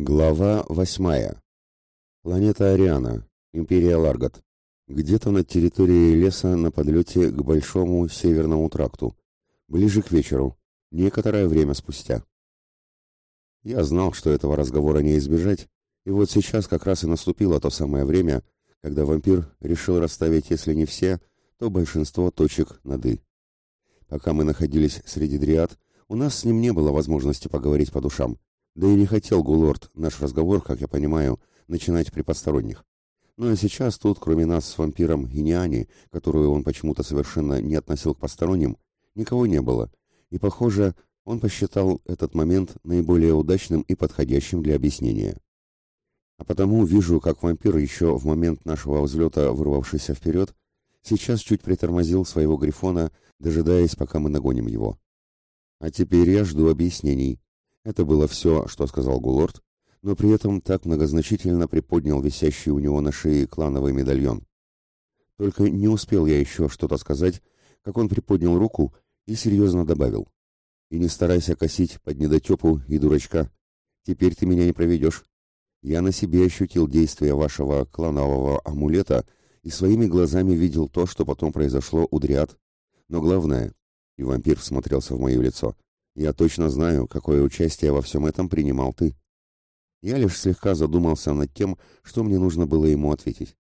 Глава восьмая. Планета Ариана. Империя Ларгат. Где-то над территорией леса на подлете к Большому Северному тракту. Ближе к вечеру. Некоторое время спустя. Я знал, что этого разговора не избежать, и вот сейчас как раз и наступило то самое время, когда вампир решил расставить, если не все, то большинство точек над «и». Пока мы находились среди дриад, у нас с ним не было возможности поговорить по душам. Да и не хотел Гулорд наш разговор, как я понимаю, начинать при посторонних. Но и сейчас тут, кроме нас с вампиром и Ниани, которую он почему-то совершенно не относил к посторонним, никого не было. И, похоже, он посчитал этот момент наиболее удачным и подходящим для объяснения. А потому вижу, как вампир еще в момент нашего взлета, вырвавшийся вперед, сейчас чуть притормозил своего грифона, дожидаясь, пока мы нагоним его. А теперь я жду объяснений, это было все, что сказал Гулорд, но при этом так многозначительно приподнял висящий у него на шее клановый медальон. Только не успел я еще что-то сказать, как он приподнял руку и серьезно добавил. «И не старайся косить под недотепу и дурачка. Теперь ты меня не проведешь. Я на себе ощутил действие вашего кланового амулета и своими глазами видел то, что потом произошло у Дриад. Но главное...» И вампир всмотрелся в мое лицо — я точно знаю, какое участие во всем этом принимал ты. Я лишь слегка задумался над тем, что мне нужно было ему ответить.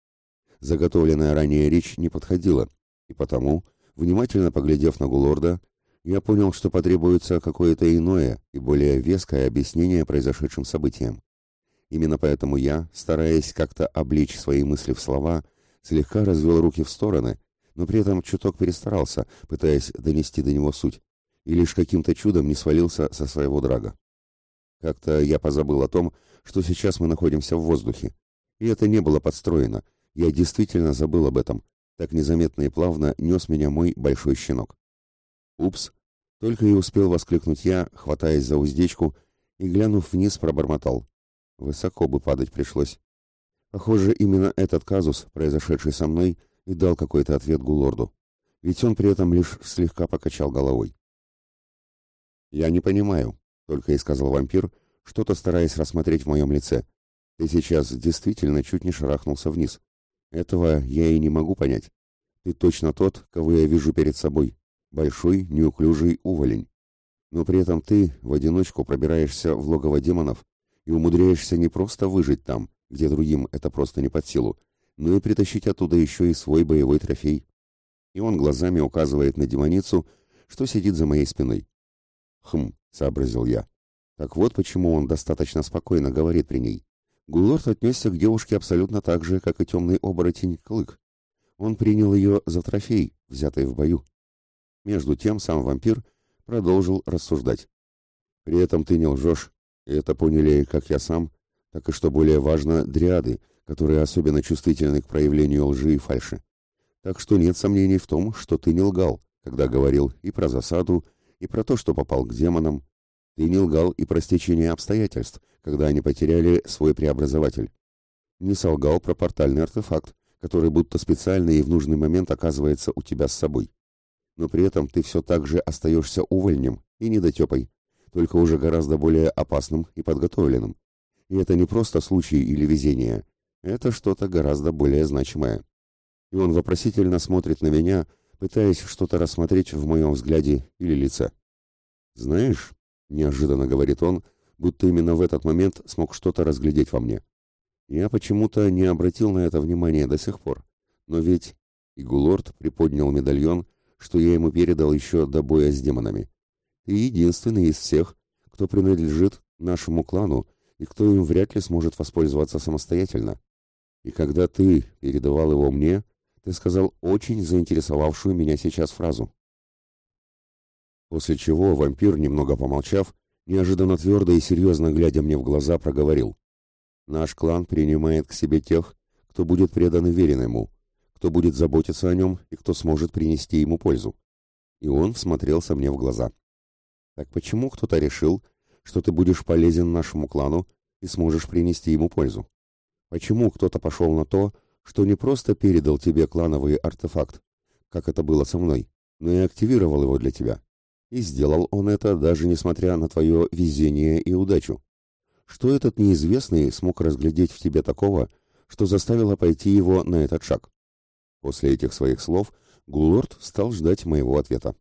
Заготовленная ранее речь не подходила, и потому, внимательно поглядев на Гулорда, я понял, что потребуется какое-то иное и более веское объяснение произошедшим событиям. Именно поэтому я, стараясь как-то обличь свои мысли в слова, слегка развел руки в стороны, но при этом чуток перестарался, пытаясь донести до него суть и лишь каким-то чудом не свалился со своего драга. Как-то я позабыл о том, что сейчас мы находимся в воздухе. И это не было подстроено. Я действительно забыл об этом. Так незаметно и плавно нес меня мой большой щенок. «Упс!» Только и успел воскликнуть я, хватаясь за уздечку, и, глянув вниз, пробормотал. Высоко бы падать пришлось. Похоже, именно этот казус, произошедший со мной, и дал какой-то ответ Гулорду. Ведь он при этом лишь слегка покачал головой. «Я не понимаю», — только и сказал вампир, что-то стараясь рассмотреть в моем лице. «Ты сейчас действительно чуть не шарахнулся вниз. Этого я и не могу понять. Ты точно тот, кого я вижу перед собой. Большой, неуклюжий уволень. Но при этом ты в одиночку пробираешься в логово демонов и умудряешься не просто выжить там, где другим это просто не под силу, но и притащить оттуда еще и свой боевой трофей». И он глазами указывает на демоницу, что сидит за моей спиной. Хм, сообразил я. Так вот почему он достаточно спокойно говорит при ней. Гулорд отнесся к девушке абсолютно так же, как и темный оборотень Клык. Он принял ее за трофей, взятый в бою. Между тем сам вампир продолжил рассуждать. При этом ты не лжешь, и это поняли как я сам, так и, что более важно, дриады, которые особенно чувствительны к проявлению лжи и фальши. Так что нет сомнений в том, что ты не лгал, когда говорил и про засаду, и про то, что попал к демонам. Ты не лгал и про стечение обстоятельств, когда они потеряли свой преобразователь. Не солгал про портальный артефакт, который будто специально и в нужный момент оказывается у тебя с собой. Но при этом ты все так же остаешься увольнем и недотепой, только уже гораздо более опасным и подготовленным. И это не просто случай или везение, это что-то гораздо более значимое. И он вопросительно смотрит на меня, пытаясь что-то рассмотреть в моем взгляде или лице. «Знаешь», — неожиданно говорит он, будто именно в этот момент смог что-то разглядеть во мне. «Я почему-то не обратил на это внимания до сих пор. Но ведь...» И Гулорд приподнял медальон, что я ему передал еще до боя с демонами. «Ты единственный из всех, кто принадлежит нашему клану и кто им вряд ли сможет воспользоваться самостоятельно. И когда ты передавал его мне, ты сказал очень заинтересовавшую меня сейчас фразу. После чего вампир, немного помолчав, неожиданно твердо и серьезно глядя мне в глаза, проговорил. «Наш клан принимает к себе тех, кто будет предан и верен ему, кто будет заботиться о нем и кто сможет принести ему пользу». И он всмотрелся мне в глаза. «Так почему кто-то решил, что ты будешь полезен нашему клану и сможешь принести ему пользу? Почему кто-то пошел на то, что не просто передал тебе клановый артефакт, как это было со мной, но и активировал его для тебя. И сделал он это даже несмотря на твое везение и удачу. что этот неизвестный смог разглядеть в тебе такого, что заставило пойти его на этот шаг. После этих своих слов Гулорд стал ждать моего ответа.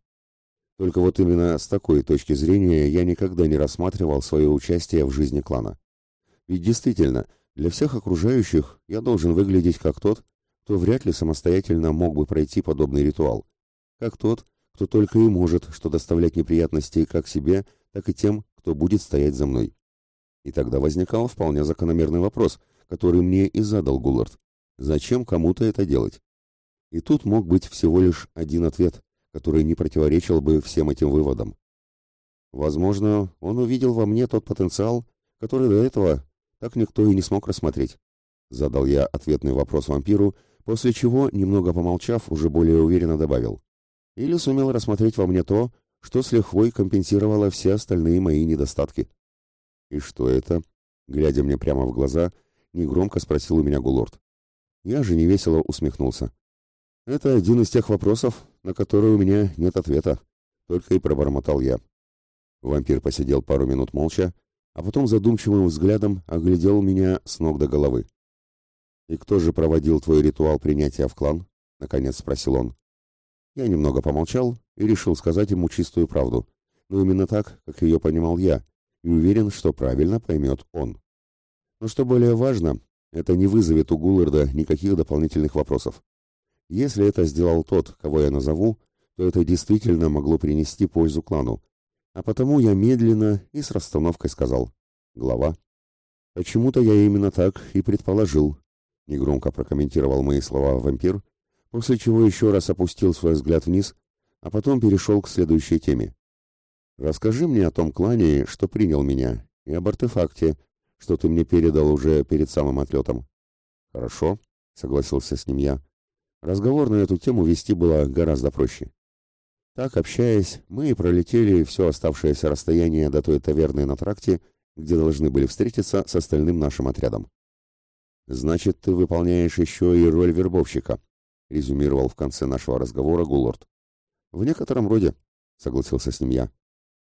Только вот именно с такой точки зрения я никогда не рассматривал свое участие в жизни клана. Ведь действительно, для всех окружающих я должен выглядеть как тот, кто вряд ли самостоятельно мог бы пройти подобный ритуал, как тот, кто только и может что доставлять неприятности как себе, так и тем, кто будет стоять за мной. И тогда возникал вполне закономерный вопрос, который мне и задал Гуллард. Зачем кому-то это делать? И тут мог быть всего лишь один ответ, который не противоречил бы всем этим выводам. Возможно, он увидел во мне тот потенциал, который до этого так никто и не смог рассмотреть. Задал я ответный вопрос вампиру, после чего, немного помолчав, уже более уверенно добавил. Или сумел рассмотреть во мне то, что с лихвой компенсировало все остальные мои недостатки. «И что это?» Глядя мне прямо в глаза, негромко спросил у меня Гулорд. Я же невесело усмехнулся. «Это один из тех вопросов, на которые у меня нет ответа», — только и пробормотал я. Вампир посидел пару минут молча, а потом задумчивым взглядом оглядел меня с ног до головы. «И кто же проводил твой ритуал принятия в клан?» — наконец спросил он. Я немного помолчал и решил сказать ему чистую правду, но именно так, как ее понимал я, и уверен, что правильно поймет он. Но что более важно, это не вызовет у Гулларда никаких дополнительных вопросов. Если это сделал тот, кого я назову, то это действительно могло принести пользу клану. А потому я медленно и с расстановкой сказал «Глава». Почему-то я именно так и предположил, негромко прокомментировал мои слова вампир, после чего еще раз опустил свой взгляд вниз, а потом перешел к следующей теме. Расскажи мне о том клане, что принял меня, и об артефакте, что ты мне передал уже перед самым отлетом. Хорошо, согласился с ним я. Разговор на эту тему вести было гораздо проще. Так, общаясь, мы и пролетели все оставшееся расстояние до той таверны на тракте, где должны были встретиться с остальным нашим отрядом. «Значит, ты выполняешь еще и роль вербовщика», — резюмировал в конце нашего разговора Гулорд. «В некотором роде», — согласился с ним я.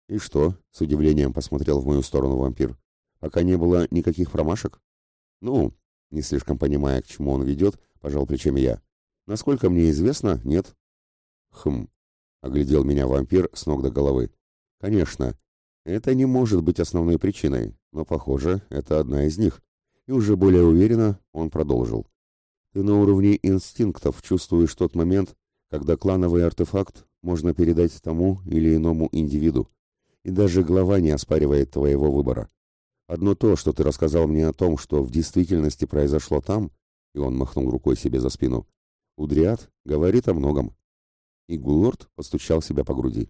«И что?» — с удивлением посмотрел в мою сторону вампир. «Пока не было никаких промашек?» «Ну», — не слишком понимая, к чему он ведет, пожал плечами я. «Насколько мне известно, нет». «Хм», — оглядел меня вампир с ног до головы. «Конечно, это не может быть основной причиной, но, похоже, это одна из них». И уже более уверенно он продолжил. «Ты на уровне инстинктов чувствуешь тот момент, когда клановый артефакт можно передать тому или иному индивиду и даже глава не оспаривает твоего выбора. Одно то, что ты рассказал мне о том, что в действительности произошло там, и он махнул рукой себе за спину, Удриат говорит о многом. И Гулорд постучал себя по груди.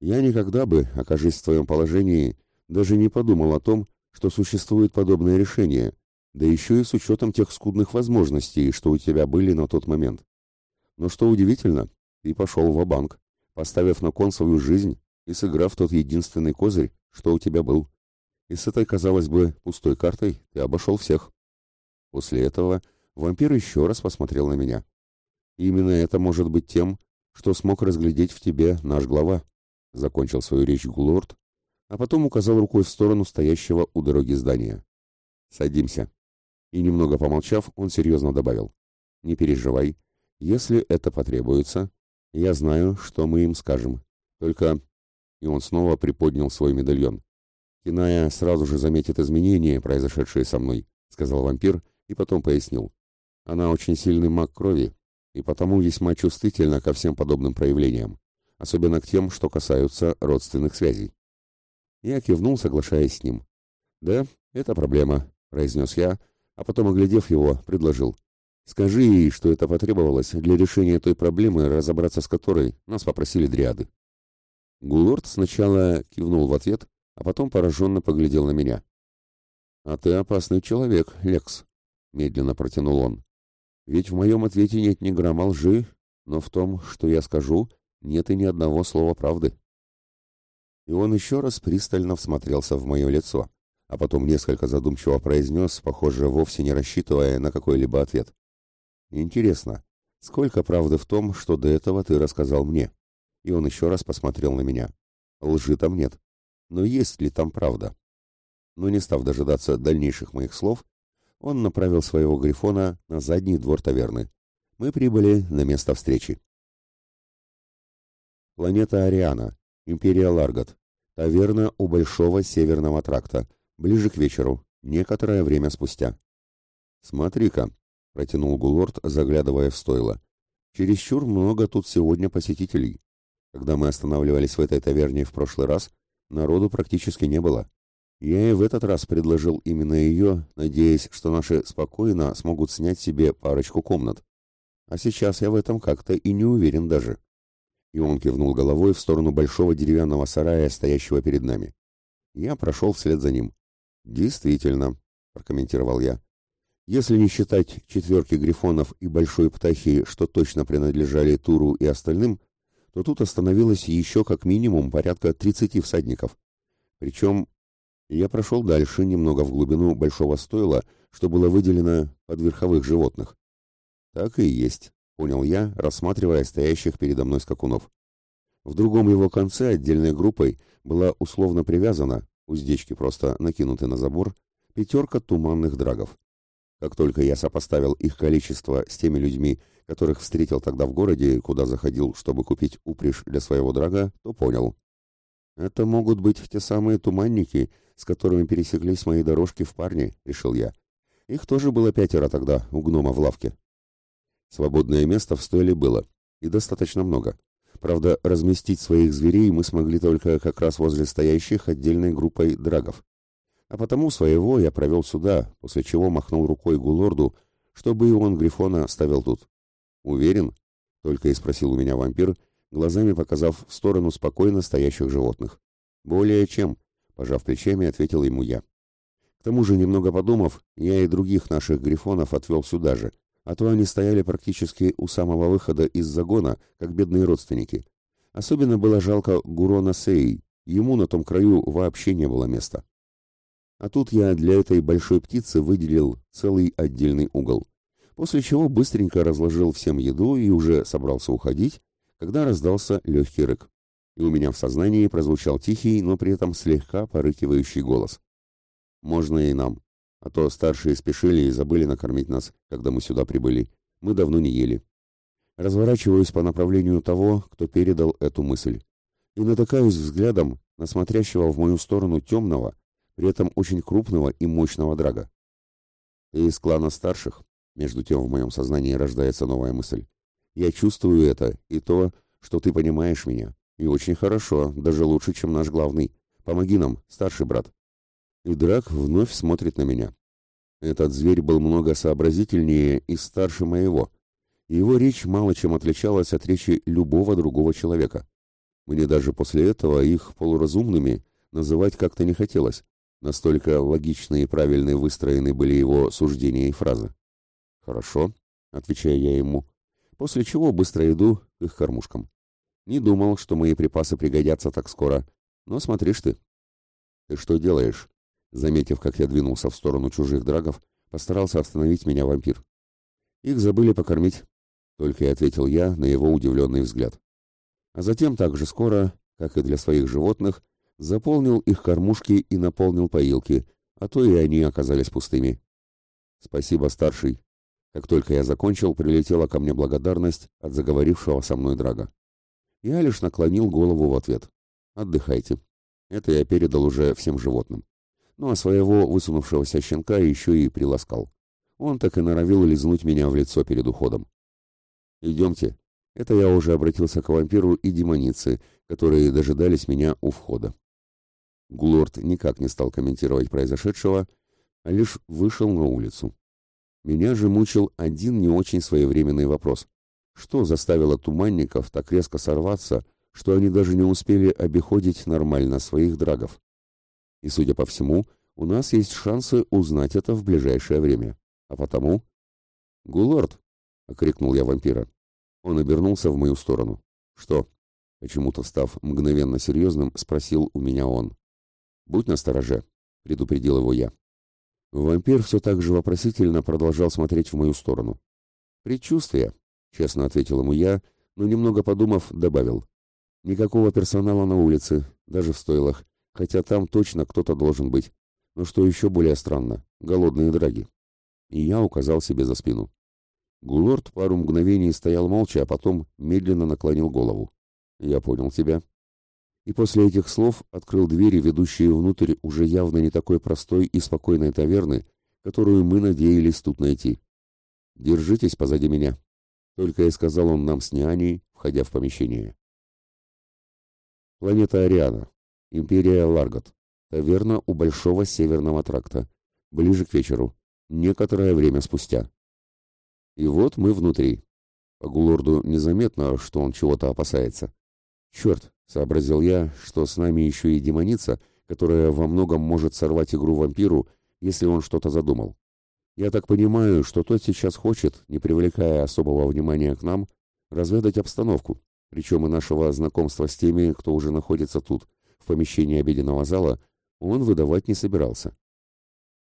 Я никогда бы, окажись в твоем положении, даже не подумал о том, что существует подобное решение, да еще и с учетом тех скудных возможностей, что у тебя были на тот момент. Но что удивительно, ты пошел в банк поставив на кон свою жизнь и сыграв тот единственный козырь, что у тебя был. И с этой, казалось бы, пустой картой ты обошел всех. После этого вампир еще раз посмотрел на меня. И именно это может быть тем, что смог разглядеть в тебе наш глава. Закончил свою речь Гулорд, а потом указал рукой в сторону стоящего у дороги здания. «Садимся». И немного помолчав, он серьезно добавил. «Не переживай. Если это потребуется, я знаю, что мы им скажем. Только и он снова приподнял свой медальон. «Киная сразу же заметит изменения, произошедшие со мной», — сказал вампир и потом пояснил. «Она очень сильный маг крови и потому весьма чувствительна ко всем подобным проявлениям, особенно к тем, что касаются родственных связей». Я кивнул, соглашаясь с ним. «Да, это проблема», — произнес я, а потом, оглядев его, предложил. «Скажи ей, что это потребовалось для решения той проблемы, разобраться с которой нас попросили дриады». Гулорд сначала кивнул в ответ, а потом пораженно поглядел на меня. «А ты опасный человек, Лекс», — медленно протянул он. «Ведь в моем ответе нет ни грамма лжи, но в том, что я скажу, нет и ни одного слова правды». И он еще раз пристально всмотрелся в мое лицо, а потом несколько задумчиво произнес, похоже, вовсе не рассчитывая на какой-либо ответ. «Интересно, сколько правды в том, что до этого ты рассказал мне?» и он еще раз посмотрел на меня. Лжи там нет. Но есть ли там правда? но не став дожидаться дальнейших моих слов, он направил своего грифона на задний двор таверны. Мы прибыли на место встречи. Планета Ариана, Империя Ларгат, таверна у Большого Северного тракта, ближе к вечеру, некоторое время спустя. «Смотри-ка», — протянул Гулорд, заглядывая в стойло, — «чересчур много тут сегодня посетителей. Когда мы останавливались в этой таверне в прошлый раз, народу практически не было. Я и в этот раз предложил именно ее, надеясь, что наши спокойно смогут снять себе парочку комнат. А сейчас я в этом как-то и не уверен даже. И он кивнул головой в сторону большого деревянного сарая, стоящего перед нами. Я прошел вслед за ним. «Действительно», — прокомментировал я. «Если не считать четверки грифонов и большой птахи, что точно принадлежали Туру и остальным, то тут остановилось еще как минимум порядка 30 всадников. Причем я прошел дальше, немного в глубину большого стойла, что было выделено под верховых животных. Так и есть, понял я, рассматривая стоящих передо мной скакунов. В другом его конце отдельной группой была условно привязана, уздечки просто накинуты на забор, пятерка туманных драгов. Как только я сопоставил их количество с теми людьми, которых встретил тогда в городе, куда заходил, чтобы купить упряжь для своего драга, то понял. Это могут быть те самые туманники, с которыми пересеклись мои дорожки в парне, решил я. Их тоже было пятеро тогда у гнома в лавке. Свободное место в стойле было, и достаточно много. Правда, разместить своих зверей мы смогли только как раз возле стоящих отдельной группой драгов. А потому своего я провел сюда, после чего махнул рукой Гулорду, чтобы и он Грифона ставил тут. «Уверен?» — только и спросил у меня вампир, глазами показав в сторону спокойно стоящих животных. «Более чем», — пожав плечами, ответил ему я. К тому же, немного подумав, я и других наших грифонов отвел сюда же, а то они стояли практически у самого выхода из загона, как бедные родственники. Особенно было жалко Гурона Сей, ему на том краю вообще не было места. А тут я для этой большой птицы выделил целый отдельный угол после чего быстренько разложил всем еду и уже собрался уходить, когда раздался легкий рык. И у меня в сознании прозвучал тихий, но при этом слегка порыкивающий голос. «Можно и нам, а то старшие спешили и забыли накормить нас, когда мы сюда прибыли. Мы давно не ели». Разворачиваюсь по направлению того, кто передал эту мысль, и натыкаюсь взглядом на смотрящего в мою сторону темного, при этом очень крупного и мощного драга. «Ты из клана старших?» Между тем в моем сознании рождается новая мысль. Я чувствую это и то, что ты понимаешь меня. И очень хорошо, даже лучше, чем наш главный. Помоги нам, старший брат. И Драк вновь смотрит на меня. Этот зверь был много сообразительнее и старше моего. Его речь мало чем отличалась от речи любого другого человека. Мне даже после этого их полуразумными называть как-то не хотелось. Настолько логичные и правильные выстроены были его суждения и фразы. «Хорошо», — отвечаю я ему, после чего быстро иду к их кормушкам. Не думал, что мои припасы пригодятся так скоро, но смотришь ты. «Ты что делаешь?» Заметив, как я двинулся в сторону чужих драгов, постарался остановить меня вампир. «Их забыли покормить», — только и ответил я на его удивленный взгляд. А затем так же скоро, как и для своих животных, заполнил их кормушки и наполнил поилки, а то и они оказались пустыми. «Спасибо, старший», как только я закончил, прилетела ко мне благодарность от заговорившего со мной Драга. Я лишь наклонил голову в ответ. «Отдыхайте». Это я передал уже всем животным. Ну а своего высунувшегося щенка еще и приласкал. Он так и норовил лизнуть меня в лицо перед уходом. «Идемте». Это я уже обратился к вампиру и демонице, которые дожидались меня у входа. Гулорд никак не стал комментировать произошедшего, а лишь вышел на улицу. Меня же мучил один не очень своевременный вопрос. Что заставило туманников так резко сорваться, что они даже не успели обиходить нормально своих драгов? И, судя по всему, у нас есть шансы узнать это в ближайшее время. А потому... «Гулорд!» — окрикнул я вампира. Он обернулся в мою сторону. «Что?» — почему-то став мгновенно серьезным, спросил у меня он. «Будь настороже», — предупредил его я. Вампир все так же вопросительно продолжал смотреть в мою сторону. «Предчувствие», — честно ответил ему я, но немного подумав, добавил. «Никакого персонала на улице, даже в стойлах, хотя там точно кто-то должен быть. но что еще более странно, голодные драги. И я указал себе за спину. Гулорд пару мгновений стоял молча, а потом медленно наклонил голову. «Я понял тебя». И после этих слов открыл двери, ведущие внутрь уже явно не такой простой и спокойной таверны, которую мы надеялись тут найти. «Держитесь позади меня», — только и сказал он нам с няней, входя в помещение. Планета Ариана. Империя Ларгот. Таверна у Большого Северного тракта. Ближе к вечеру. Некоторое время спустя. И вот мы внутри. По Гулорду незаметно, что он чего-то опасается. Черт, сообразил я, что с нами еще и демоница, которая во многом может сорвать игру вампиру, если он что-то задумал. Я так понимаю, что тот сейчас хочет, не привлекая особого внимания к нам, разведать обстановку, причем и нашего знакомства с теми, кто уже находится тут, в помещении обеденного зала, он выдавать не собирался.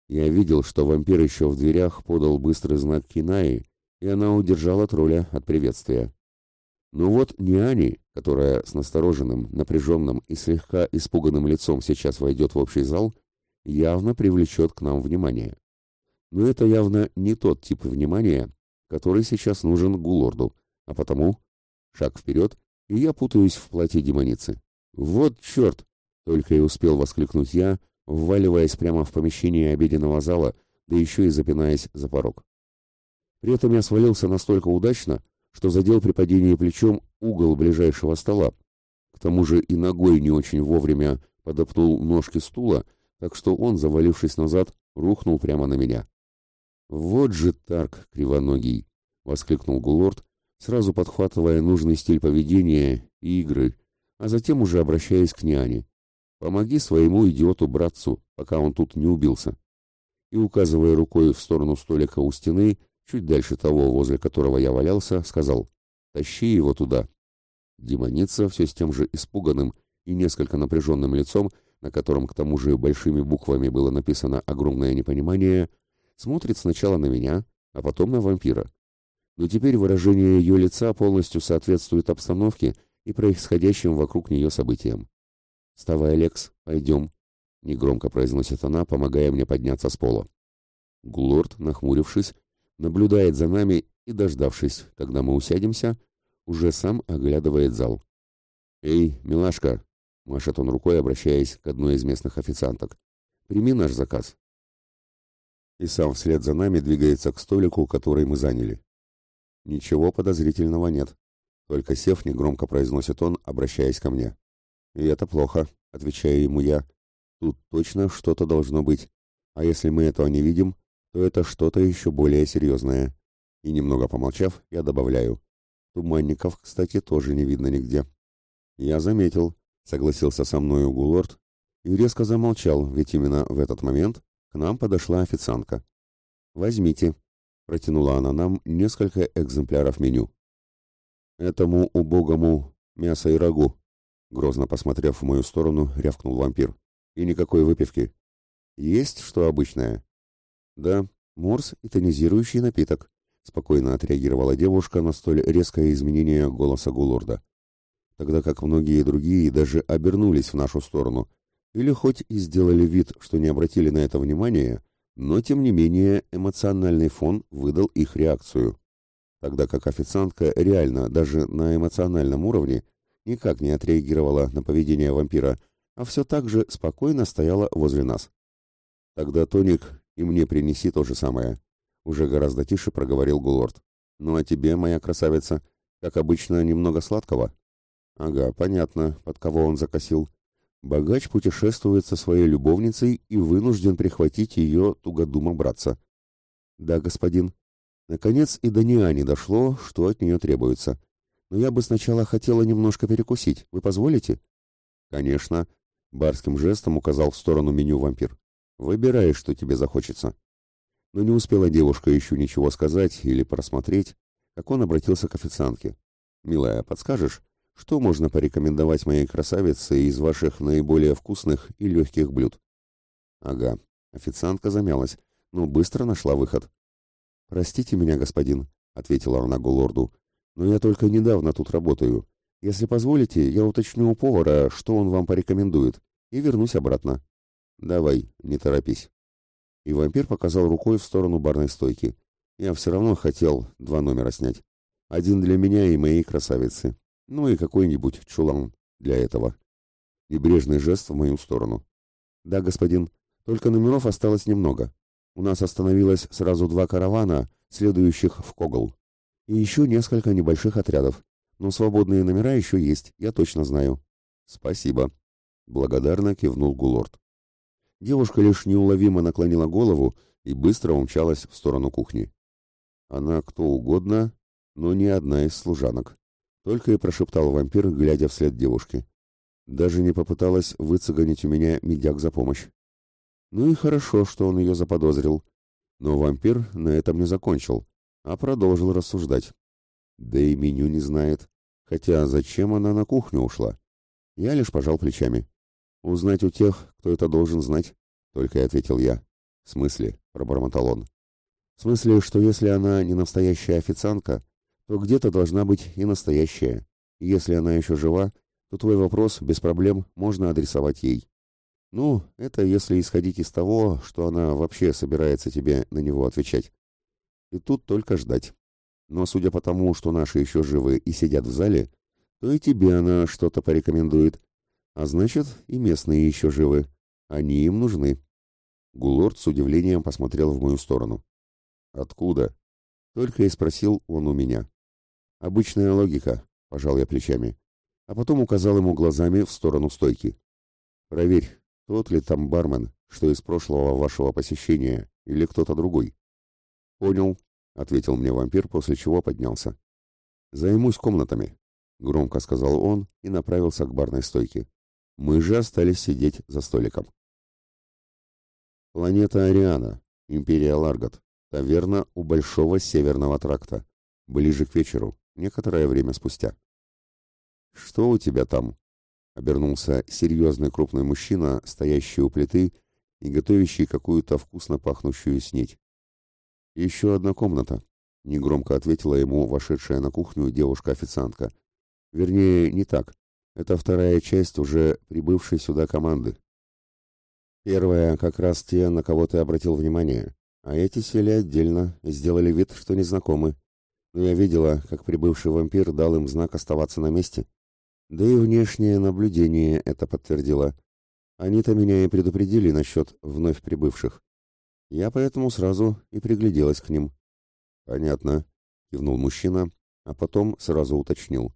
Я видел, что вампир еще в дверях подал быстрый знак Кинаи, и она удержала тролля от приветствия. Но вот Ниани, которая с настороженным, напряженным и слегка испуганным лицом сейчас войдет в общий зал, явно привлечет к нам внимание. Но это явно не тот тип внимания, который сейчас нужен Гулорду, а потому шаг вперед, и я путаюсь в платье демоницы. «Вот черт!» — только и успел воскликнуть я, вваливаясь прямо в помещение обеденного зала, да еще и запинаясь за порог. При этом я свалился настолько удачно, что задел при падении плечом угол ближайшего стола. К тому же и ногой не очень вовремя подопнул ножки стула, так что он, завалившись назад, рухнул прямо на меня. «Вот же Тарк кривоногий!» — воскликнул Гулорд, сразу подхватывая нужный стиль поведения и игры, а затем уже обращаясь к няне. «Помоги своему идиоту-братцу, пока он тут не убился». И, указывая рукой в сторону столика у стены, чуть дальше того, возле которого я валялся, сказал «Тащи его туда». Демоница все с тем же испуганным и несколько напряженным лицом, на котором к тому же большими буквами было написано огромное непонимание, смотрит сначала на меня, а потом на вампира. Но теперь выражение ее лица полностью соответствует обстановке и происходящим вокруг нее событиям. «Вставай, Алекс, пойдем», — негромко произносит она, помогая мне подняться с пола. Гулорд, нахмурившись, наблюдает за нами и, дождавшись, когда мы усядемся, уже сам оглядывает зал. «Эй, милашка!» — машет он рукой, обращаясь к одной из местных официанток. «Прими наш заказ». И сам вслед за нами двигается к столику, который мы заняли. Ничего подозрительного нет. Только сев, негромко произносит он, обращаясь ко мне. «И это плохо», — отвечаю ему я. «Тут точно что-то должно быть. А если мы этого не видим, то это что-то еще более серьезное. И немного помолчав, я добавляю. Туманников, кстати, тоже не видно нигде. Я заметил, согласился со мною Гулорд, и резко замолчал, ведь именно в этот момент к нам подошла официантка. «Возьмите», — протянула она нам несколько экземпляров меню. «Этому убогому мясо и рагу», — грозно посмотрев в мою сторону, рявкнул вампир. «И никакой выпивки. Есть что обычное?» «Да, морс и тонизирующий напиток», — спокойно отреагировала девушка на столь резкое изменение голоса Гулорда. Тогда как многие другие даже обернулись в нашу сторону, или хоть и сделали вид, что не обратили на это внимания, но тем не менее эмоциональный фон выдал их реакцию. Тогда как официантка реально даже на эмоциональном уровне никак не отреагировала на поведение вампира, а все так же спокойно стояла возле нас. Тогда тоник и мне принеси то же самое. Уже гораздо тише проговорил Гулорд. Ну а тебе, моя красавица, как обычно, немного сладкого? Ага, понятно, под кого он закосил. Богач путешествует со своей любовницей и вынужден прихватить ее тугодума братца. Да, господин. Наконец и до Ниани дошло, что от нее требуется. Но я бы сначала хотела немножко перекусить. Вы позволите? Конечно. Барским жестом указал в сторону меню вампир. Выбирай, что тебе захочется. Но не успела девушка еще ничего сказать или просмотреть, как он обратился к официантке. «Милая, подскажешь, что можно порекомендовать моей красавице из ваших наиболее вкусных и легких блюд?» «Ага». Официантка замялась, но быстро нашла выход. «Простите меня, господин», — ответила она Гулорду, — «но я только недавно тут работаю. Если позволите, я уточню у повара, что он вам порекомендует, и вернусь обратно». Давай, не торопись. И вампир показал рукой в сторону барной стойки. Я все равно хотел два номера снять. Один для меня и моей красавицы. Ну и какой-нибудь чулан для этого. Небрежный жест в мою сторону. Да, господин, только номеров осталось немного. У нас остановилось сразу два каравана, следующих в Когол. И еще несколько небольших отрядов. Но свободные номера еще есть, я точно знаю. Спасибо. Благодарно кивнул Гулорд. Девушка лишь неуловимо наклонила голову и быстро умчалась в сторону кухни. Она кто угодно, но не одна из служанок. Только и прошептал вампир, глядя вслед девушки. Даже не попыталась выцеганить у меня медяк за помощь. Ну и хорошо, что он ее заподозрил. Но вампир на этом не закончил, а продолжил рассуждать. Да и меню не знает. Хотя зачем она на кухню ушла? Я лишь пожал плечами. Узнать у тех, кто это должен знать, только и ответил я. В смысле? пробормотал он. В смысле, что если она не настоящая официантка, то где-то должна быть и настоящая. если она еще жива, то твой вопрос без проблем можно адресовать ей. Ну, это если исходить из того, что она вообще собирается тебе на него отвечать. И тут только ждать. Но судя по тому, что наши еще живы и сидят в зале, то и тебе она что-то порекомендует. А значит, и местные еще живы. Они им нужны. Гулорд с удивлением посмотрел в мою сторону. «Откуда?» Только и спросил он у меня. «Обычная логика», — пожал я плечами, а потом указал ему глазами в сторону стойки. «Проверь, тот ли там бармен, что из прошлого вашего посещения, или кто-то другой?» «Понял», — ответил мне вампир, после чего поднялся. «Займусь комнатами», — громко сказал он и направился к барной стойке. Мы же остались сидеть за столиком. Планета Ариана, Империя Ларгат, таверна у Большого Северного тракта, ближе к вечеру, некоторое время спустя. «Что у тебя там?» — обернулся серьезный крупный мужчина, стоящий у плиты и готовящий какую-то вкусно пахнущую снеть. «Еще одна комната», — негромко ответила ему вошедшая на кухню девушка-официантка. «Вернее, не так. Это вторая часть уже прибывшей сюда команды. Первая как раз те, на кого ты обратил внимание, а эти сели отдельно и сделали вид, что незнакомы. Но я видела, как прибывший вампир дал им знак оставаться на месте. Да и внешнее наблюдение это подтвердило. Они-то меня и предупредили насчет вновь прибывших. Я поэтому сразу и пригляделась к ним. «Понятно», — кивнул мужчина, а потом сразу уточнил.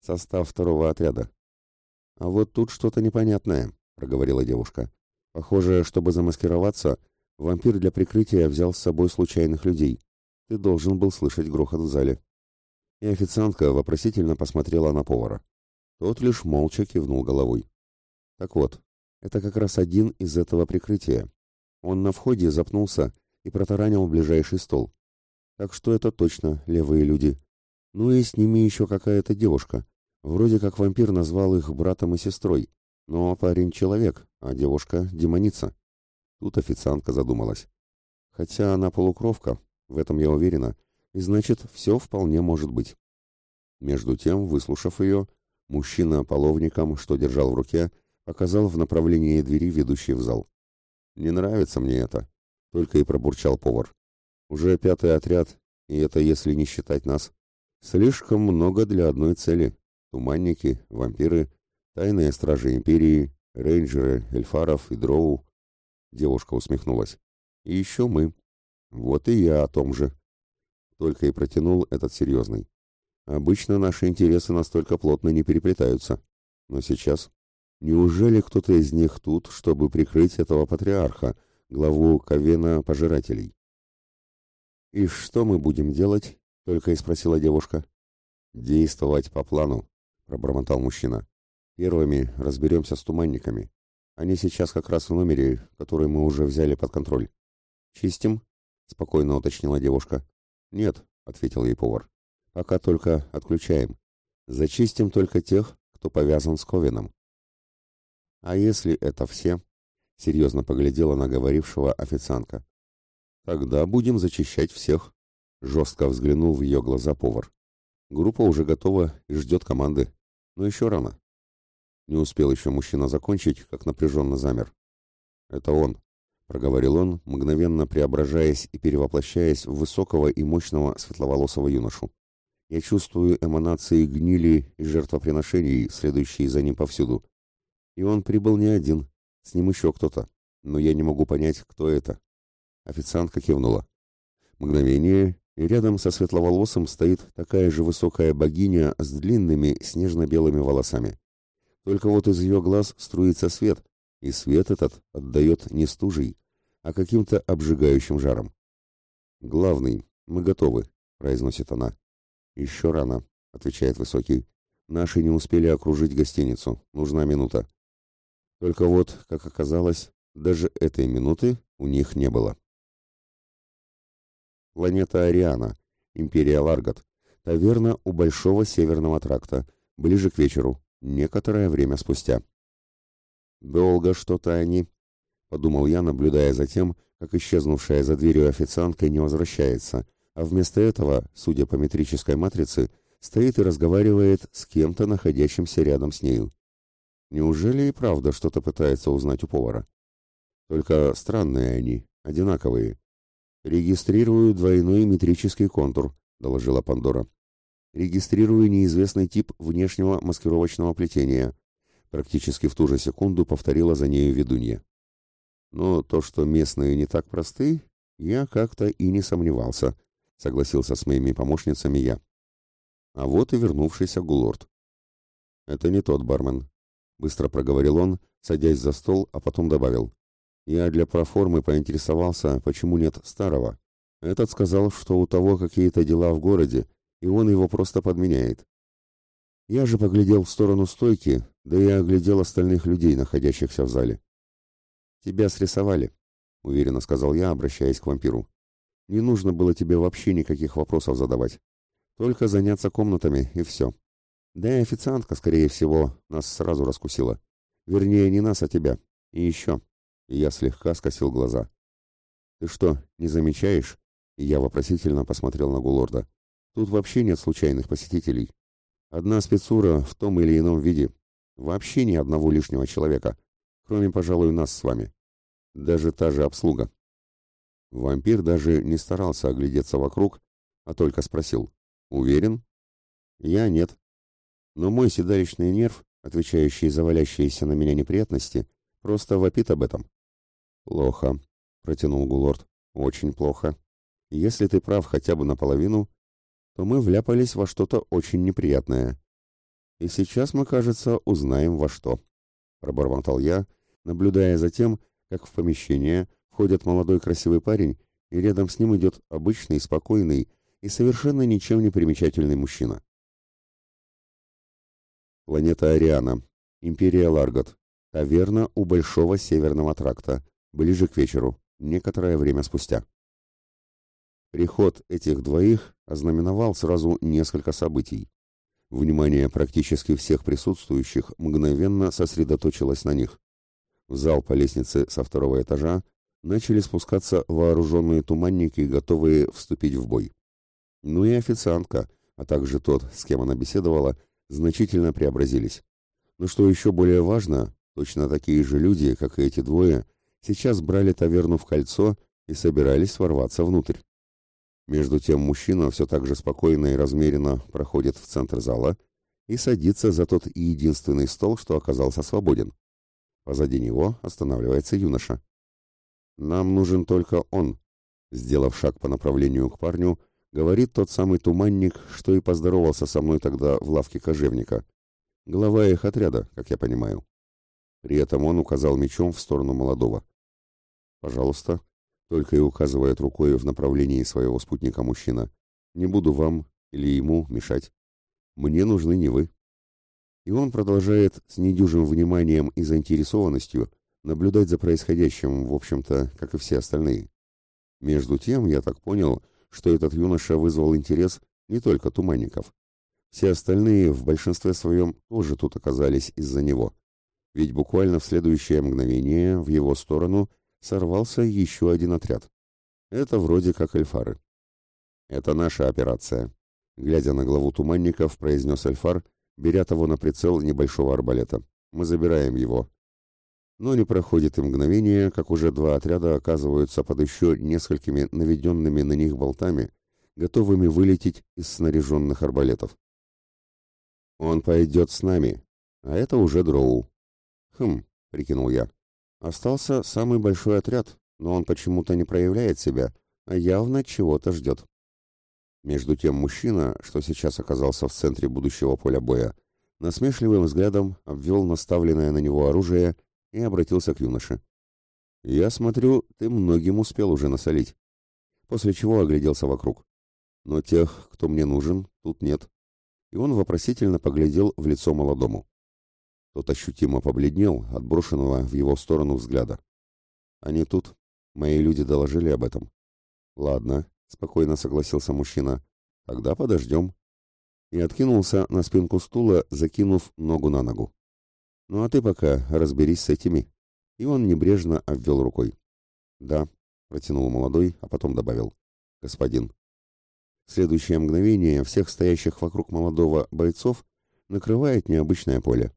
«Состав второго отряда». «А вот тут что-то непонятное», — проговорила девушка. «Похоже, чтобы замаскироваться, вампир для прикрытия взял с собой случайных людей. Ты должен был слышать грохот в зале». И официантка вопросительно посмотрела на повара. Тот лишь молча кивнул головой. «Так вот, это как раз один из этого прикрытия. Он на входе запнулся и протаранил ближайший стол. Так что это точно левые люди. Ну и с ними еще какая-то девушка. Вроде как вампир назвал их братом и сестрой. Но парень человек, а девушка демоница. Тут официантка задумалась. Хотя она полукровка, в этом я уверена, и значит, все вполне может быть. Между тем, выслушав ее, мужчина половником, что держал в руке, показал в направлении двери, ведущей в зал. «Не нравится мне это», — только и пробурчал повар. «Уже пятый отряд, и это если не считать нас. Слишком много для одной цели. Туманники, вампиры, тайные стражи Империи, рейнджеры, эльфаров и дроу». Девушка усмехнулась. «И еще мы. Вот и я о том же». Только и протянул этот серьезный. Обычно наши интересы настолько плотно не переплетаются. Но сейчас Неужели кто-то из них тут, чтобы прикрыть этого патриарха, главу Ковена Пожирателей? «И что мы будем делать?» — только и спросила девушка. «Действовать по плану», — пробормотал мужчина. «Первыми разберемся с туманниками. Они сейчас как раз в номере, который мы уже взяли под контроль». «Чистим?» — спокойно уточнила девушка. «Нет», — ответил ей повар. «Пока только отключаем. Зачистим только тех, кто повязан с Ковеном. «А если это все?» — серьезно поглядела на говорившего официантка. «Тогда будем зачищать всех», — жестко взглянул в ее глаза повар. «Группа уже готова и ждет команды. Но еще рано». Не успел еще мужчина закончить, как напряженно замер. Это он, проговорил он, мгновенно преображаясь и перевоплощаясь в высокого и мощного светловолосого юношу. Я чувствую эманации гнили и жертвоприношений, следующие за ним повсюду. И он прибыл не один, с ним еще кто-то, но я не могу понять, кто это. Официантка кивнула. Мгновение, и рядом со светловолосым стоит такая же высокая богиня с длинными снежно-белыми волосами. Только вот из ее глаз струится свет, и свет этот отдает не стужей, а каким-то обжигающим жаром. «Главный, мы готовы», — произносит она. «Еще рано», — отвечает Высокий. «Наши не успели окружить гостиницу. Нужна минута». Только вот, как оказалось, даже этой минуты у них не было. Планета Ариана, Империя Ларгат, таверна у Большого Северного тракта, ближе к вечеру, некоторое время спустя. «Долго что-то они», — подумал я, наблюдая за тем, как исчезнувшая за дверью официантка не возвращается, а вместо этого, судя по метрической матрице, стоит и разговаривает с кем-то, находящимся рядом с нею. Неужели и правда что-то пытается узнать у повара? Только странные они, одинаковые. «Регистрирую двойной метрический контур», — доложила Пандора. «Регистрирую неизвестный тип внешнего маскировочного плетения», — практически в ту же секунду повторила за нею ведунья. «Но то, что местные не так просты, я как-то и не сомневался», — согласился с моими помощницами я. А вот и вернувшийся Гулорд. «Это не тот бармен», — быстро проговорил он, садясь за стол, а потом добавил. Я для проформы поинтересовался, почему нет старого. Этот сказал, что у того какие-то дела в городе, и он его просто подменяет. Я же поглядел в сторону стойки, да и оглядел остальных людей, находящихся в зале. «Тебя срисовали», — уверенно сказал я, обращаясь к вампиру. «Не нужно было тебе вообще никаких вопросов задавать. Только заняться комнатами, и все. Да и официантка, скорее всего, нас сразу раскусила. Вернее, не нас, а тебя. И еще я слегка скосил глаза. «Ты что, не замечаешь?» Я вопросительно посмотрел на Гулорда. «Тут вообще нет случайных посетителей. Одна спецура в том или ином виде. Вообще ни одного лишнего человека, кроме, пожалуй, нас с вами. Даже та же обслуга». Вампир даже не старался оглядеться вокруг, а только спросил. «Уверен?» «Я нет. Но мой седалищный нерв, отвечающий за валящиеся на меня неприятности, просто вопит об этом. «Плохо», — протянул Гулорд. «Очень плохо. Если ты прав хотя бы наполовину, то мы вляпались во что-то очень неприятное. И сейчас мы, кажется, узнаем во что», — пробормотал я, наблюдая за тем, как в помещение входит молодой красивый парень, и рядом с ним идет обычный, спокойный и совершенно ничем не примечательный мужчина. Планета Ариана. Империя Ларгот. Таверна у Большого Северного тракта ближе к вечеру, некоторое время спустя. Приход этих двоих ознаменовал сразу несколько событий. Внимание практически всех присутствующих мгновенно сосредоточилось на них. В зал по лестнице со второго этажа начали спускаться вооруженные туманники, готовые вступить в бой. Ну и официантка, а также тот, с кем она беседовала, значительно преобразились. Но что еще более важно, точно такие же люди, как и эти двое, сейчас брали таверну в кольцо и собирались ворваться внутрь. Между тем мужчина все так же спокойно и размеренно проходит в центр зала и садится за тот единственный стол, что оказался свободен. Позади него останавливается юноша. «Нам нужен только он», — сделав шаг по направлению к парню, говорит тот самый туманник, что и поздоровался со мной тогда в лавке кожевника. Глава их отряда, как я понимаю. При этом он указал мечом в сторону молодого. «Пожалуйста», — только и указывает рукой в направлении своего спутника мужчина, «не буду вам или ему мешать. Мне нужны не вы». И он продолжает с недюжим вниманием и заинтересованностью наблюдать за происходящим, в общем-то, как и все остальные. Между тем, я так понял, что этот юноша вызвал интерес не только туманников. Все остальные в большинстве своем тоже тут оказались из-за него. Ведь буквально в следующее мгновение в его сторону сорвался еще один отряд. Это вроде как эльфары. «Это наша операция», — глядя на главу туманников, произнес эльфар, беря того на прицел небольшого арбалета. «Мы забираем его». Но не проходит и мгновение, как уже два отряда оказываются под еще несколькими наведенными на них болтами, готовыми вылететь из снаряженных арбалетов. «Он пойдет с нами, а это уже дроу». «Хм», — прикинул я. «Остался самый большой отряд, но он почему-то не проявляет себя, а явно чего-то ждет». Между тем мужчина, что сейчас оказался в центре будущего поля боя, насмешливым взглядом обвел наставленное на него оружие и обратился к юноше. «Я смотрю, ты многим успел уже насолить». После чего огляделся вокруг. «Но тех, кто мне нужен, тут нет». И он вопросительно поглядел в лицо молодому. Тот ощутимо побледнел от брошенного в его сторону взгляда. «Они тут. Мои люди доложили об этом». «Ладно», — спокойно согласился мужчина. «Тогда подождем» и откинулся на спинку стула, закинув ногу на ногу. «Ну а ты пока разберись с этими». И он небрежно обвел рукой. «Да», — протянул молодой, а потом добавил. «Господин». В следующее мгновение всех стоящих вокруг молодого бойцов накрывает необычное поле.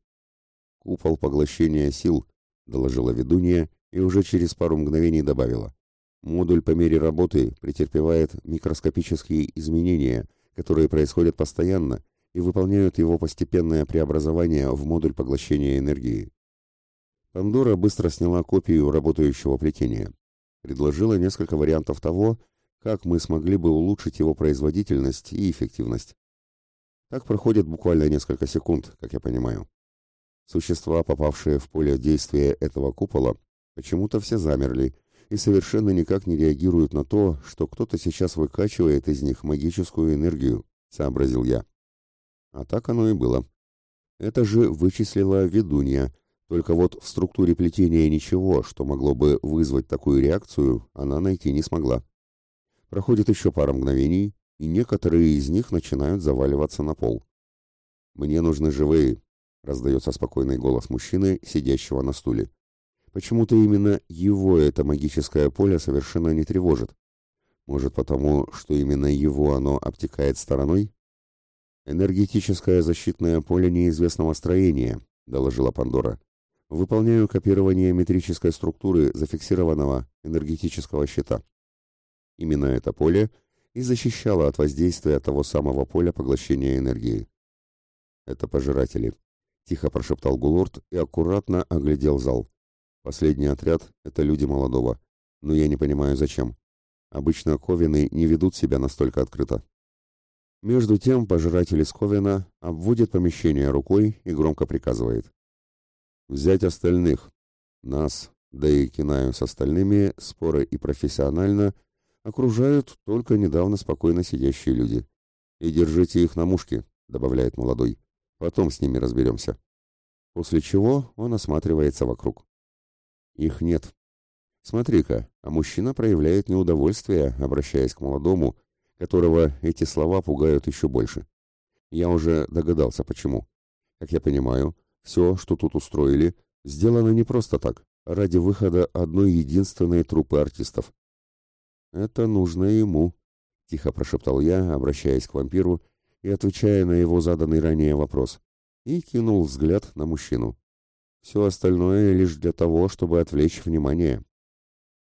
«Купол поглощения сил», — доложила ведунья и уже через пару мгновений добавила. «Модуль по мере работы претерпевает микроскопические изменения — которые происходят постоянно и выполняют его постепенное преобразование в модуль поглощения энергии. Пандора быстро сняла копию работающего плетения. Предложила несколько вариантов того, как мы смогли бы улучшить его производительность и эффективность. Так проходит буквально несколько секунд, как я понимаю. Существа, попавшие в поле действия этого купола, почему-то все замерли и совершенно никак не реагируют на то, что кто-то сейчас выкачивает из них магическую энергию, сообразил я. А так оно и было. Это же вычислила ведунья, только вот в структуре плетения ничего, что могло бы вызвать такую реакцию, она найти не смогла. Проходит еще пара мгновений, и некоторые из них начинают заваливаться на пол. «Мне нужны живые», — раздается спокойный голос мужчины, сидящего на стуле. Почему-то именно его это магическое поле совершенно не тревожит. Может потому, что именно его оно обтекает стороной? «Энергетическое защитное поле неизвестного строения», — доложила Пандора. «Выполняю копирование метрической структуры зафиксированного энергетического щита». Именно это поле и защищало от воздействия того самого поля поглощения энергии. «Это пожиратели», — тихо прошептал Гулорд и аккуратно оглядел зал. Последний отряд — это люди молодого. Но я не понимаю, зачем. Обычно ковины не ведут себя настолько открыто. Между тем пожиратель из ковина обводит помещение рукой и громко приказывает. «Взять остальных. Нас, да и Кинаю с остальными, споры и профессионально, окружают только недавно спокойно сидящие люди. И держите их на мушке», — добавляет молодой. «Потом с ними разберемся». После чего он осматривается вокруг. Их нет. Смотри-ка, а мужчина проявляет неудовольствие, обращаясь к молодому, которого эти слова пугают еще больше. Я уже догадался, почему. Как я понимаю, все, что тут устроили, сделано не просто так, а ради выхода одной единственной труппы артистов. «Это нужно ему», — тихо прошептал я, обращаясь к вампиру и отвечая на его заданный ранее вопрос, и кинул взгляд на мужчину. Все остальное лишь для того, чтобы отвлечь внимание.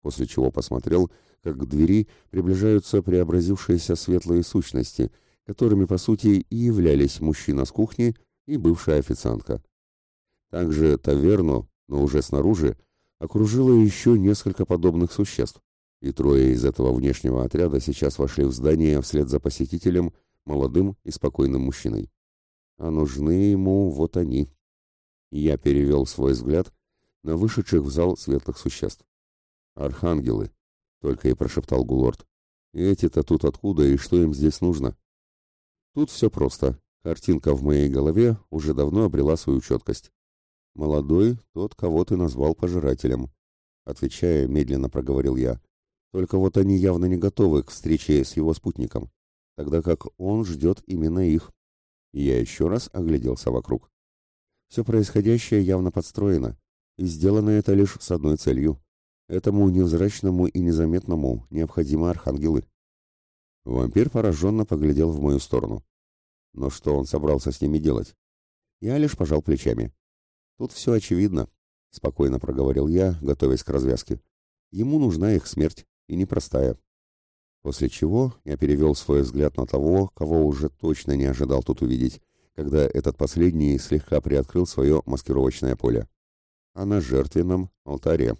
После чего посмотрел, как к двери приближаются преобразившиеся светлые сущности, которыми, по сути, и являлись мужчина с кухни и бывшая официантка. Также таверну, но уже снаружи, окружило еще несколько подобных существ, и трое из этого внешнего отряда сейчас вошли в здание вслед за посетителем, молодым и спокойным мужчиной. А нужны ему вот они. Я перевел свой взгляд на вышедших в зал светлых существ. «Архангелы», — только и прошептал Гулорд. «Эти-то тут откуда и что им здесь нужно?» Тут все просто. Картинка в моей голове уже давно обрела свою четкость. «Молодой — тот, кого ты назвал пожирателем», — отвечая, медленно проговорил я. «Только вот они явно не готовы к встрече с его спутником, тогда как он ждет именно их». Я еще раз огляделся вокруг. Все происходящее явно подстроено, и сделано это лишь с одной целью. Этому невзрачному и незаметному необходимы архангелы. Вампир пораженно поглядел в мою сторону. Но что он собрался с ними делать? Я лишь пожал плечами. Тут все очевидно. спокойно проговорил я, готовясь к развязке. Ему нужна их смерть, и непростая. После чего я перевел свой взгляд на того, кого уже точно не ожидал тут увидеть, когда этот последний слегка приоткрыл свое маскировочное поле. А на жертвенном алтаре.